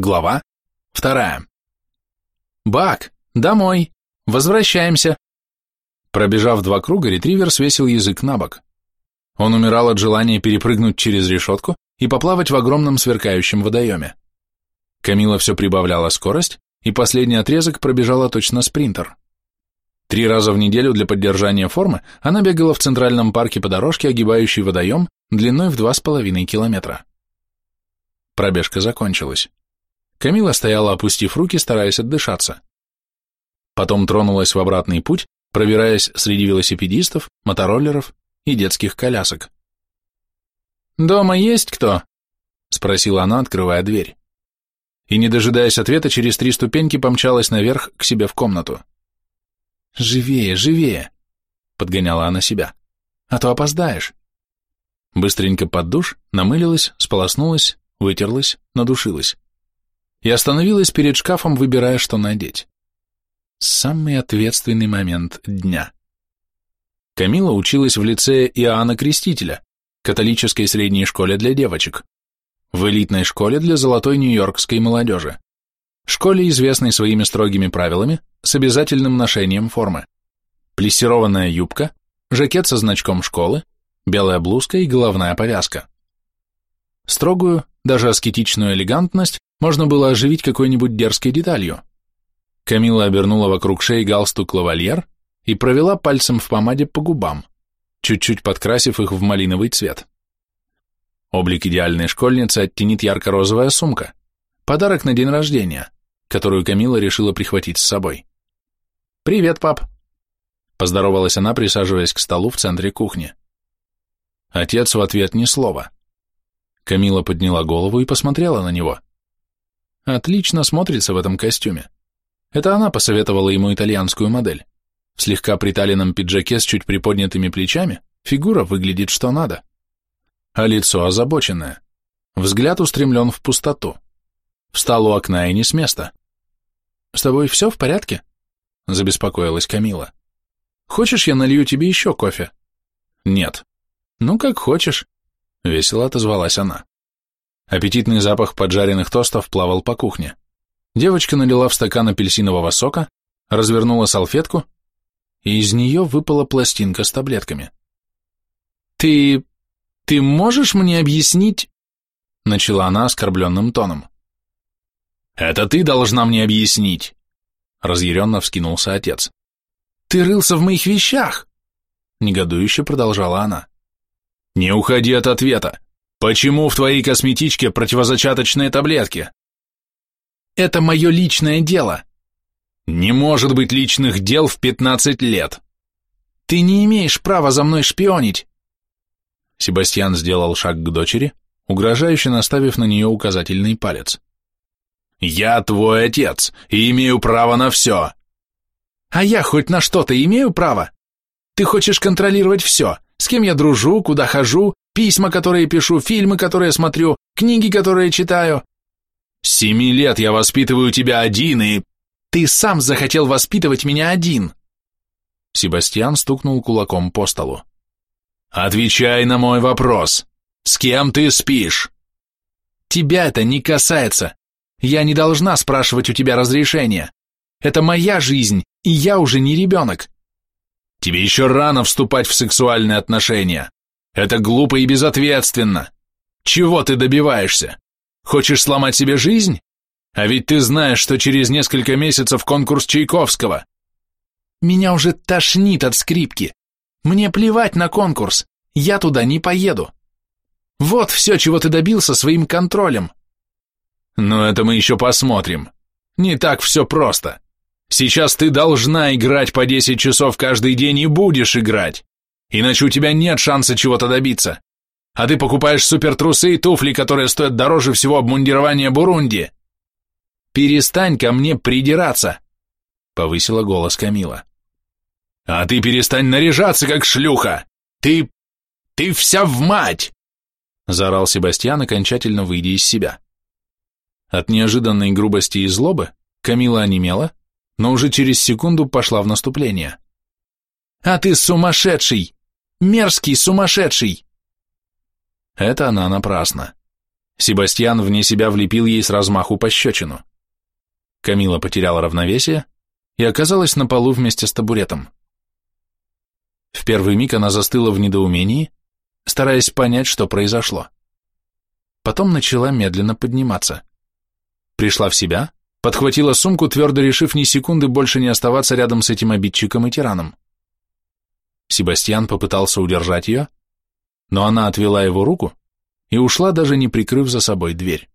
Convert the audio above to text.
Глава вторая. «Бак, домой! Возвращаемся!» Пробежав два круга, ретривер свесил язык на бок. Он умирал от желания перепрыгнуть через решетку и поплавать в огромном сверкающем водоеме. Камила все прибавляла скорость, и последний отрезок пробежала точно спринтер. Три раза в неделю для поддержания формы она бегала в Центральном парке по дорожке, огибающей водоем, длиной в два с половиной километра. Пробежка закончилась. Камила стояла, опустив руки, стараясь отдышаться. Потом тронулась в обратный путь, пробираясь среди велосипедистов, мотороллеров и детских колясок. «Дома есть кто?» — спросила она, открывая дверь. И, не дожидаясь ответа, через три ступеньки помчалась наверх к себе в комнату. «Живее, живее!» — подгоняла она себя. «А то опоздаешь!» Быстренько под душ, намылилась, сполоснулась, вытерлась, надушилась и остановилась перед шкафом, выбирая, что надеть. Самый ответственный момент дня. Камила училась в лицее Иоанна Крестителя, католической средней школе для девочек, в элитной школе для золотой нью-йоркской молодежи, школе, известной своими строгими правилами, с обязательным ношением формы. Плессированная юбка, жакет со значком школы, белая блузка и головная повязка. Строгую, даже аскетичную элегантность можно было оживить какой-нибудь дерзкой деталью. Камила обернула вокруг шеи галстук лавальер и провела пальцем в помаде по губам, чуть-чуть подкрасив их в малиновый цвет. Облик идеальной школьницы оттенит ярко-розовая сумка, подарок на день рождения, которую Камила решила прихватить с собой. «Привет, пап!» Поздоровалась она, присаживаясь к столу в центре кухни. Отец в ответ ни слова. Камила подняла голову и посмотрела на него. Отлично смотрится в этом костюме. Это она посоветовала ему итальянскую модель. В слегка приталенном пиджаке с чуть приподнятыми плечами фигура выглядит что надо. А лицо озабоченное. Взгляд устремлен в пустоту. Встал у окна и не с места. «С тобой все в порядке?» – забеспокоилась Камила. «Хочешь, я налью тебе еще кофе?» «Нет». «Ну, как хочешь», – весело отозвалась она. Аппетитный запах поджаренных тостов плавал по кухне. Девочка налила в стакан апельсинового сока, развернула салфетку, и из нее выпала пластинка с таблетками. «Ты... ты можешь мне объяснить...» Начала она оскорбленным тоном. «Это ты должна мне объяснить!» Разъяренно вскинулся отец. «Ты рылся в моих вещах!» Негодующе продолжала она. «Не уходи от ответа! Почему в твоей косметичке противозачаточные таблетки? Это мое личное дело. Не может быть личных дел в 15 лет. Ты не имеешь права за мной шпионить. Себастьян сделал шаг к дочери, угрожающе наставив на нее указательный палец. «Я твой отец и имею право на все!» «А я хоть на что-то имею право? Ты хочешь контролировать все, с кем я дружу, куда хожу, Письма, которые пишу, фильмы, которые смотрю, книги, которые читаю. С семи лет я воспитываю тебя один, и... Ты сам захотел воспитывать меня один. Себастьян стукнул кулаком по столу. Отвечай на мой вопрос. С кем ты спишь? Тебя это не касается. Я не должна спрашивать у тебя разрешения. Это моя жизнь, и я уже не ребенок. Тебе еще рано вступать в сексуальные отношения. Это глупо и безответственно. Чего ты добиваешься? Хочешь сломать себе жизнь? А ведь ты знаешь, что через несколько месяцев конкурс Чайковского. Меня уже тошнит от скрипки. Мне плевать на конкурс. Я туда не поеду. Вот все, чего ты добился своим контролем. Но это мы еще посмотрим. Не так все просто. Сейчас ты должна играть по 10 часов каждый день и будешь играть. Иначе у тебя нет шанса чего-то добиться. А ты покупаешь супертрусы и туфли, которые стоят дороже всего обмундирования Бурунди. Перестань ко мне придираться, повысила голос Камила. А ты перестань наряжаться, как шлюха. Ты... ты вся в мать! Заорал Себастьян, окончательно выйдя из себя. От неожиданной грубости и злобы Камила онемела, но уже через секунду пошла в наступление. «А ты сумасшедший! Мерзкий, сумасшедший!» Это она напрасно. Себастьян вне себя влепил ей с размаху пощечину. Камила потеряла равновесие и оказалась на полу вместе с табуретом. В первый миг она застыла в недоумении, стараясь понять, что произошло. Потом начала медленно подниматься. Пришла в себя, подхватила сумку, твердо решив ни секунды больше не оставаться рядом с этим обидчиком и тираном. Себастьян попытался удержать ее, но она отвела его руку и ушла, даже не прикрыв за собой дверь.